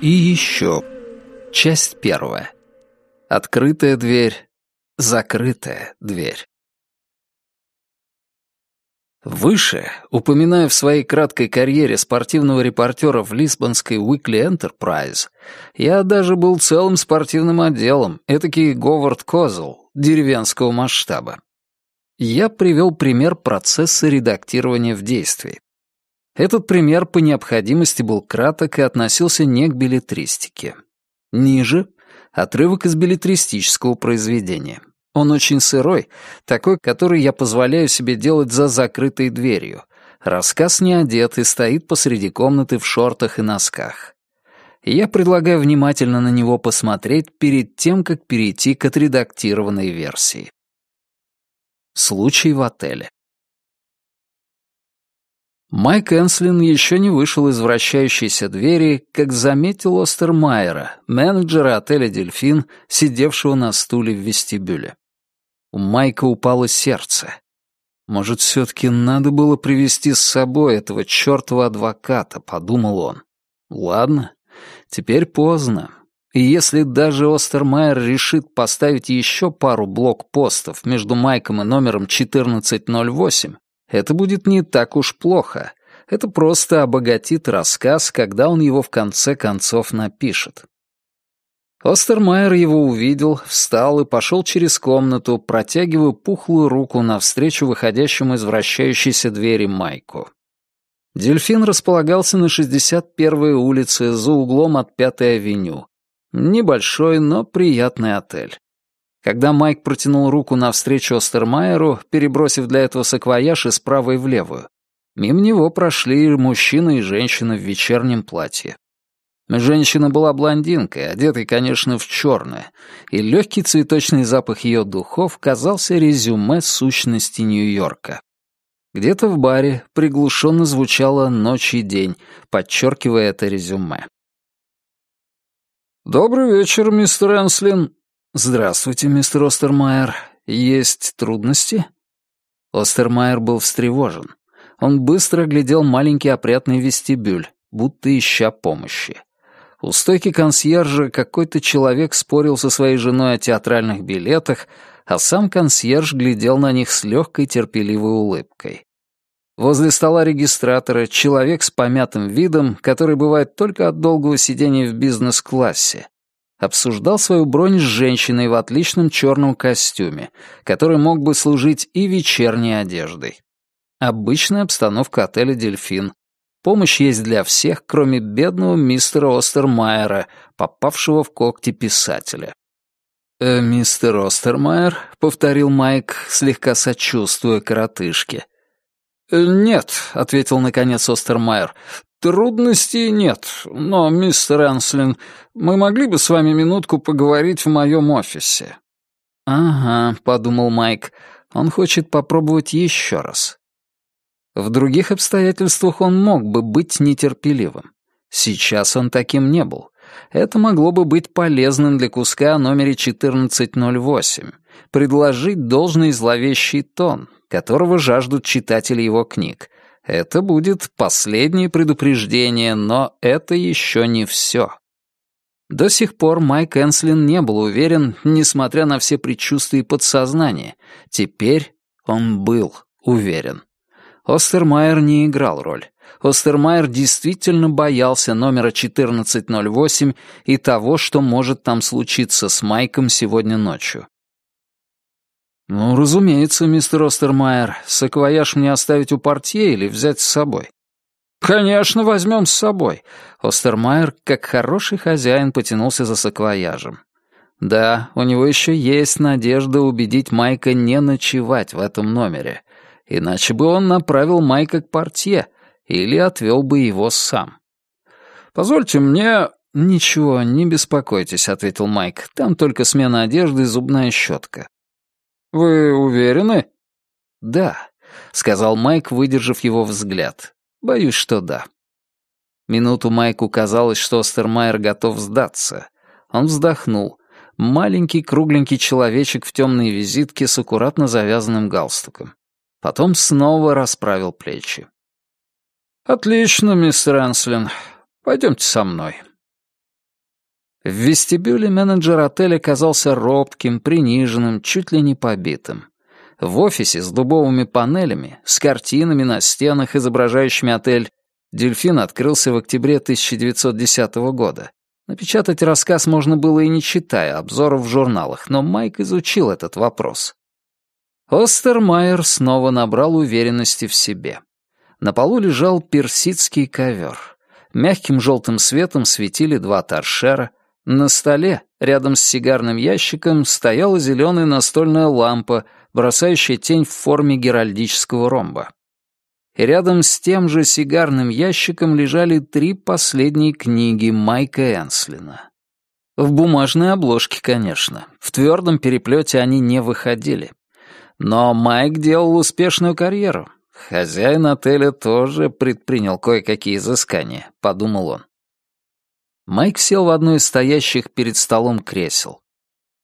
И еще. Часть первая. Открытая дверь, закрытая дверь. Выше, упоминая в своей краткой карьере спортивного репортера в лисбонской Weekly Enterprise, я даже был целым спортивным отделом, этакий Говард Козел, деревенского масштаба. Я привел пример процесса редактирования в действии. Этот пример по необходимости был краток и относился не к билетристике. Ниже — отрывок из билетристического произведения. Он очень сырой, такой, который я позволяю себе делать за закрытой дверью. Рассказ не одет и стоит посреди комнаты в шортах и носках. Я предлагаю внимательно на него посмотреть перед тем, как перейти к отредактированной версии. Случай в отеле. Майк Энслин еще не вышел из вращающейся двери, как заметил Остермайера, менеджера отеля «Дельфин», сидевшего на стуле в вестибюле. У Майка упало сердце. Может, все-таки надо было привести с собой этого чертова адвоката, подумал он. Ладно, теперь поздно. И если даже Остермайер решит поставить еще пару блокпостов между Майком и номером 1408, это будет не так уж плохо. Это просто обогатит рассказ, когда он его в конце концов напишет. Остермайер его увидел, встал и пошел через комнату, протягивая пухлую руку навстречу выходящему из вращающейся двери Майку. Дельфин располагался на 61-й улице за углом от 5-й авеню. Небольшой, но приятный отель. Когда Майк протянул руку навстречу Остермайеру, перебросив для этого саквояж из правой в левую, мимо него прошли мужчина и женщина в вечернем платье. Женщина была блондинкой, одетой, конечно, в черное, и легкий цветочный запах ее духов казался резюме сущности Нью-Йорка. Где-то в баре приглушенно звучало «Ночь и день», подчеркивая это резюме. «Добрый вечер, мистер Энслин», «Здравствуйте, мистер Остермайер. Есть трудности?» Остермайер был встревожен. Он быстро глядел маленький опрятный вестибюль, будто ища помощи. У стойки консьержа какой-то человек спорил со своей женой о театральных билетах, а сам консьерж глядел на них с легкой терпеливой улыбкой. Возле стола регистратора человек с помятым видом, который бывает только от долгого сидения в бизнес-классе, обсуждал свою бронь с женщиной в отличном черном костюме, который мог бы служить и вечерней одеждой. Обычная обстановка отеля «Дельфин». Помощь есть для всех, кроме бедного мистера Остермайера, попавшего в когти писателя. «Э, «Мистер Остермайер», — повторил Майк, слегка сочувствуя коротышке. «Э, «Нет», — ответил наконец Остермайер, «Трудностей нет, но, мистер Энслин, мы могли бы с вами минутку поговорить в моем офисе». «Ага», — подумал Майк, — «он хочет попробовать еще раз». В других обстоятельствах он мог бы быть нетерпеливым. Сейчас он таким не был. Это могло бы быть полезным для куска о номере 1408, предложить должный зловещий тон, которого жаждут читатели его книг, это будет последнее предупреждение, но это еще не все. До сих пор Майк Энслин не был уверен, несмотря на все предчувствия и подсознание. Теперь он был уверен. Остермайер не играл роль. Остермайер действительно боялся номера 1408 и того, что может там случиться с Майком сегодня ночью. «Ну, разумеется, мистер Остермайер. Саквояж мне оставить у портье или взять с собой?» «Конечно, возьмем с собой». Остермайер, как хороший хозяин, потянулся за саквояжем. Да, у него еще есть надежда убедить Майка не ночевать в этом номере. Иначе бы он направил Майка к портье или отвел бы его сам. «Позвольте мне...» «Ничего, не беспокойтесь», — ответил Майк. «Там только смена одежды и зубная щетка. «Вы уверены?» «Да», — сказал Майк, выдержав его взгляд. «Боюсь, что да». Минуту Майку казалось, что Остермайер готов сдаться. Он вздохнул. Маленький кругленький человечек в темной визитке с аккуратно завязанным галстуком. Потом снова расправил плечи. «Отлично, мистер Энслин. Пойдемте со мной». В вестибюле менеджер отеля казался робким, приниженным, чуть ли не побитым. В офисе с дубовыми панелями, с картинами на стенах, изображающими отель, «Дельфин» открылся в октябре 1910 года. Напечатать рассказ можно было и не читая обзоров в журналах, но Майк изучил этот вопрос. Остермайер снова набрал уверенности в себе. На полу лежал персидский ковер. Мягким желтым светом светили два торшера. На столе, рядом с сигарным ящиком, стояла зеленая настольная лампа — бросающая тень в форме геральдического ромба. И рядом с тем же сигарным ящиком лежали три последние книги Майка Энслина. В бумажной обложке, конечно. В твердом переплете они не выходили. Но Майк делал успешную карьеру. Хозяин отеля тоже предпринял кое-какие изыскания, подумал он. Майк сел в одно из стоящих перед столом кресел.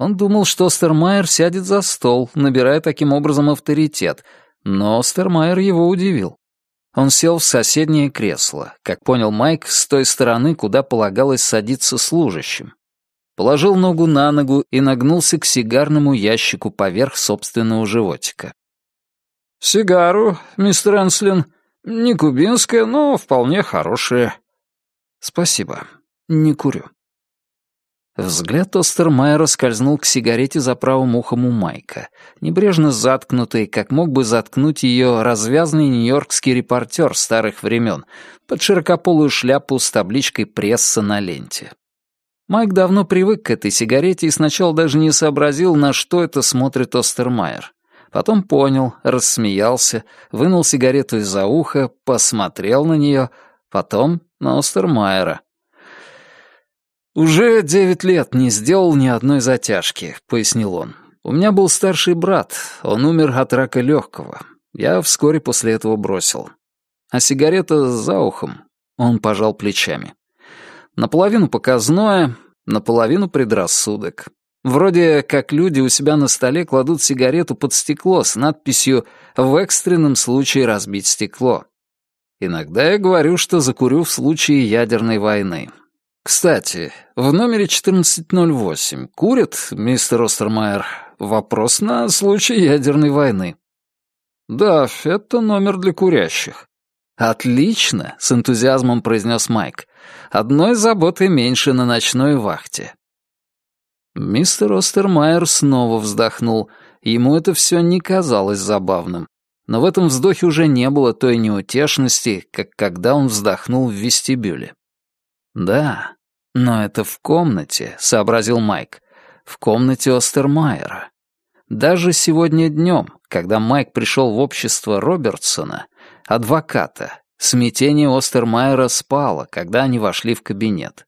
Он думал, что Стермайер сядет за стол, набирая таким образом авторитет, но Стермайер его удивил. Он сел в соседнее кресло, как понял Майк, с той стороны, куда полагалось садиться служащим. Положил ногу на ногу и нагнулся к сигарному ящику поверх собственного животика. «Сигару, мистер Энслин. Не кубинская, но вполне хорошая». «Спасибо. Не курю». Взгляд Остермайера скользнул к сигарете за правым ухом у Майка, небрежно заткнутой, как мог бы заткнуть ее развязный нью-йоркский репортер старых времен, под широкополую шляпу с табличкой «Пресса» на ленте. Майк давно привык к этой сигарете и сначала даже не сообразил, на что это смотрит Остермайер. Потом понял, рассмеялся, вынул сигарету из-за уха, посмотрел на нее, потом на Остермайера — «Уже девять лет не сделал ни одной затяжки», — пояснил он. «У меня был старший брат, он умер от рака легкого. Я вскоре после этого бросил. А сигарета за ухом?» Он пожал плечами. «Наполовину показное, наполовину предрассудок. Вроде как люди у себя на столе кладут сигарету под стекло с надписью «В экстренном случае разбить стекло». Иногда я говорю, что закурю в случае ядерной войны. «Кстати, в номере 1408 курят, мистер Остермайер, вопрос на случай ядерной войны». «Да, это номер для курящих». «Отлично!» — с энтузиазмом произнес Майк. «Одной заботы меньше на ночной вахте». Мистер Остермайер снова вздохнул. Ему это все не казалось забавным. Но в этом вздохе уже не было той неутешности, как когда он вздохнул в вестибюле. «Да, но это в комнате», — сообразил Майк. «В комнате Остермайера. Даже сегодня днем, когда Майк пришел в общество Робертсона, адвоката, смятение Остермайера спало, когда они вошли в кабинет.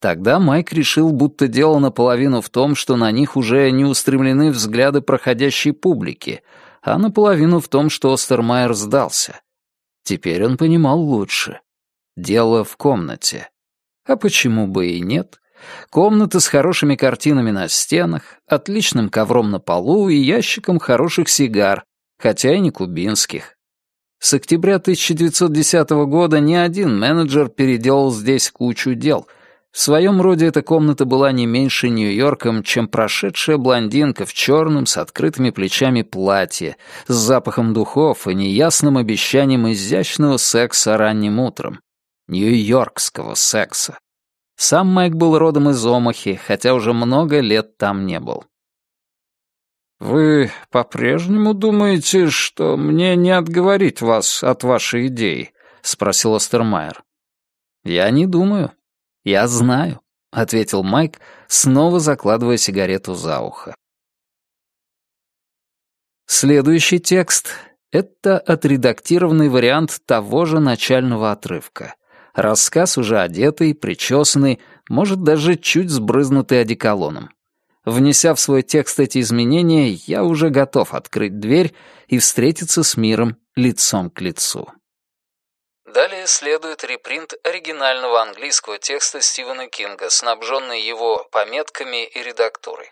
Тогда Майк решил, будто дело наполовину в том, что на них уже не устремлены взгляды проходящей публики, а наполовину в том, что Остермайер сдался. Теперь он понимал лучше. Дело в комнате. А почему бы и нет? Комната с хорошими картинами на стенах, отличным ковром на полу и ящиком хороших сигар, хотя и не кубинских. С октября 1910 года ни один менеджер переделал здесь кучу дел. В своем роде эта комната была не меньше Нью-Йорком, чем прошедшая блондинка в черном с открытыми плечами платье, с запахом духов и неясным обещанием изящного секса ранним утром нью-йоркского секса. Сам Майк был родом из Омахи, хотя уже много лет там не был. «Вы по-прежнему думаете, что мне не отговорить вас от вашей идеи?» — спросил Остермайер. «Я не думаю. Я знаю», — ответил Майк, снова закладывая сигарету за ухо. Следующий текст — это отредактированный вариант того же начального отрывка. Рассказ уже одетый, причесанный, может, даже чуть сбрызнутый одеколоном. Внеся в свой текст эти изменения, я уже готов открыть дверь и встретиться с миром лицом к лицу. Далее следует репринт оригинального английского текста Стивена Кинга, снабженный его пометками и редактурой.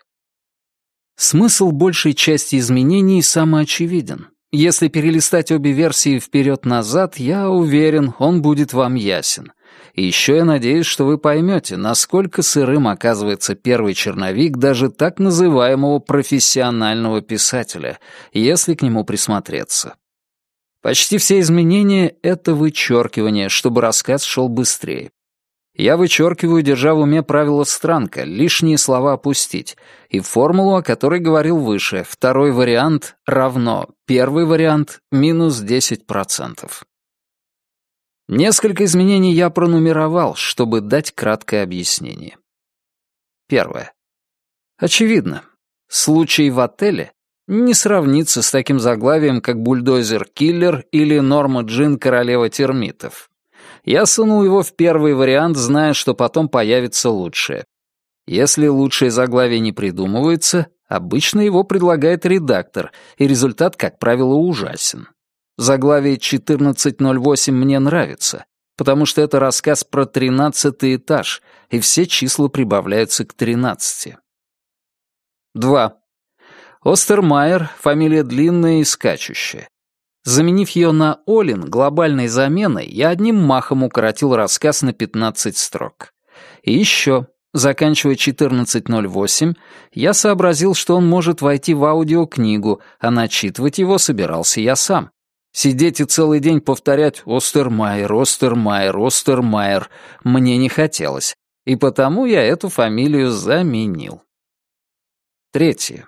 Смысл большей части изменений самоочевиден. Если перелистать обе версии вперед-назад, я уверен, он будет вам ясен. И еще я надеюсь, что вы поймете, насколько сырым оказывается первый черновик даже так называемого профессионального писателя, если к нему присмотреться. Почти все изменения — это вычеркивание, чтобы рассказ шел быстрее. Я вычеркиваю, держа в уме правило Странка, лишние слова опустить, и формулу, о которой говорил выше, второй вариант равно, первый вариант минус 10%. Несколько изменений я пронумеровал, чтобы дать краткое объяснение. Первое. Очевидно, случай в отеле не сравнится с таким заглавием, как «Бульдозер-киллер» или «Норма Джин. Королева термитов». Я сунул его в первый вариант, зная, что потом появится лучшее. Если лучшее заглавие не придумывается, обычно его предлагает редактор, и результат, как правило, ужасен. Заглавие 1408 мне нравится, потому что это рассказ про тринадцатый этаж, и все числа прибавляются к тринадцати. 2. Остермайер — фамилия длинная и скачущая. Заменив ее на Олин глобальной заменой, я одним махом укоротил рассказ на 15 строк. И еще, заканчивая 14.08, я сообразил, что он может войти в аудиокнигу, а начитывать его собирался я сам. Сидеть и целый день повторять «Остермайер, Остермайер, Остермайер» мне не хотелось, и потому я эту фамилию заменил. Третье.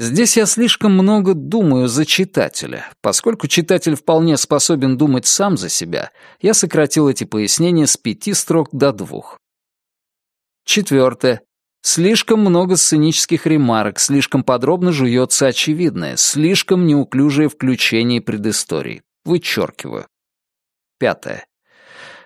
Здесь я слишком много думаю за читателя. Поскольку читатель вполне способен думать сам за себя, я сократил эти пояснения с пяти строк до двух. Четвертое. Слишком много сценических ремарок, слишком подробно жуется очевидное, слишком неуклюжее включение предыстории. Вычеркиваю. Пятое.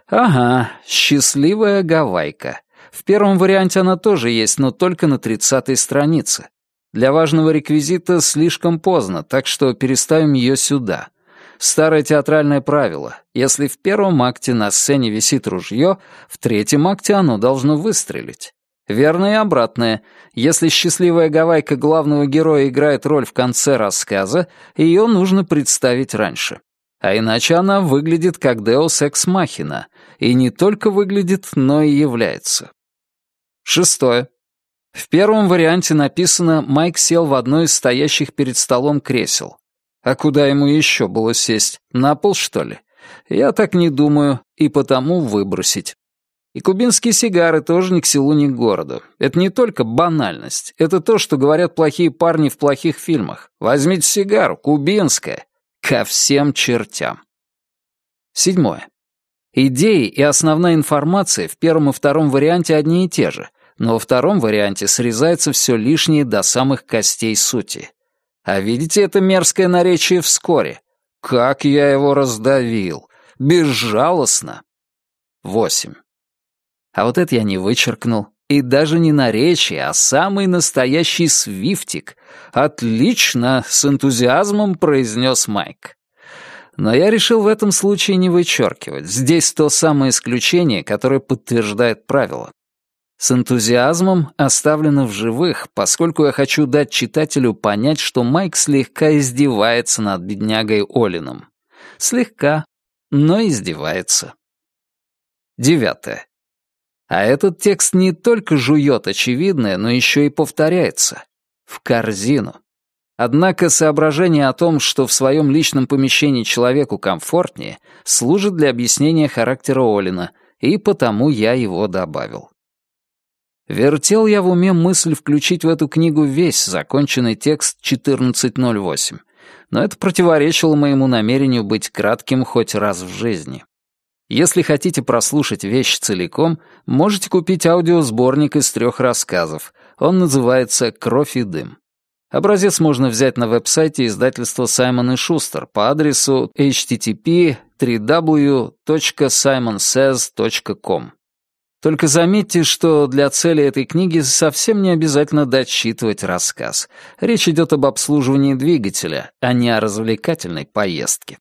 Ага, счастливая гавайка. В первом варианте она тоже есть, но только на тридцатой странице. Для важного реквизита слишком поздно, так что переставим ее сюда. Старое театральное правило. Если в первом акте на сцене висит ружье, в третьем акте оно должно выстрелить. Верно и обратное. Если счастливая гавайка главного героя играет роль в конце рассказа, ее нужно представить раньше. А иначе она выглядит как Deus Ex Machina. И не только выглядит, но и является. Шестое. В первом варианте написано «Майк сел в одно из стоящих перед столом кресел». А куда ему еще было сесть? На пол, что ли? Я так не думаю, и потому выбросить. И кубинские сигары тоже ни к селу, ни к городу. Это не только банальность, это то, что говорят плохие парни в плохих фильмах. Возьмите сигару, кубинская. Ко всем чертям. Седьмое. Идеи и основная информация в первом и втором варианте одни и те же, но во втором варианте срезается все лишнее до самых костей сути. А видите это мерзкое наречие вскоре? Как я его раздавил! Безжалостно! Восемь. А вот это я не вычеркнул. И даже не наречие, а самый настоящий свифтик. «Отлично!» — с энтузиазмом произнес Майк. Но я решил в этом случае не вычеркивать. Здесь то самое исключение, которое подтверждает правило. С энтузиазмом оставлено в живых, поскольку я хочу дать читателю понять, что Майк слегка издевается над беднягой Олином. Слегка, но издевается. Девятое. А этот текст не только жует очевидное, но еще и повторяется. В корзину. Однако соображение о том, что в своем личном помещении человеку комфортнее, служит для объяснения характера Олина, и потому я его добавил. Вертел я в уме мысль включить в эту книгу весь законченный текст 1408, но это противоречило моему намерению быть кратким хоть раз в жизни. Если хотите прослушать вещь целиком, можете купить аудиосборник из трех рассказов. Он называется «Кровь и дым». Образец можно взять на веб-сайте издательства Саймон и Шустер по адресу http www.simonsays.com. Только заметьте, что для цели этой книги совсем не обязательно дочитывать рассказ. Речь идет об обслуживании двигателя, а не о развлекательной поездке.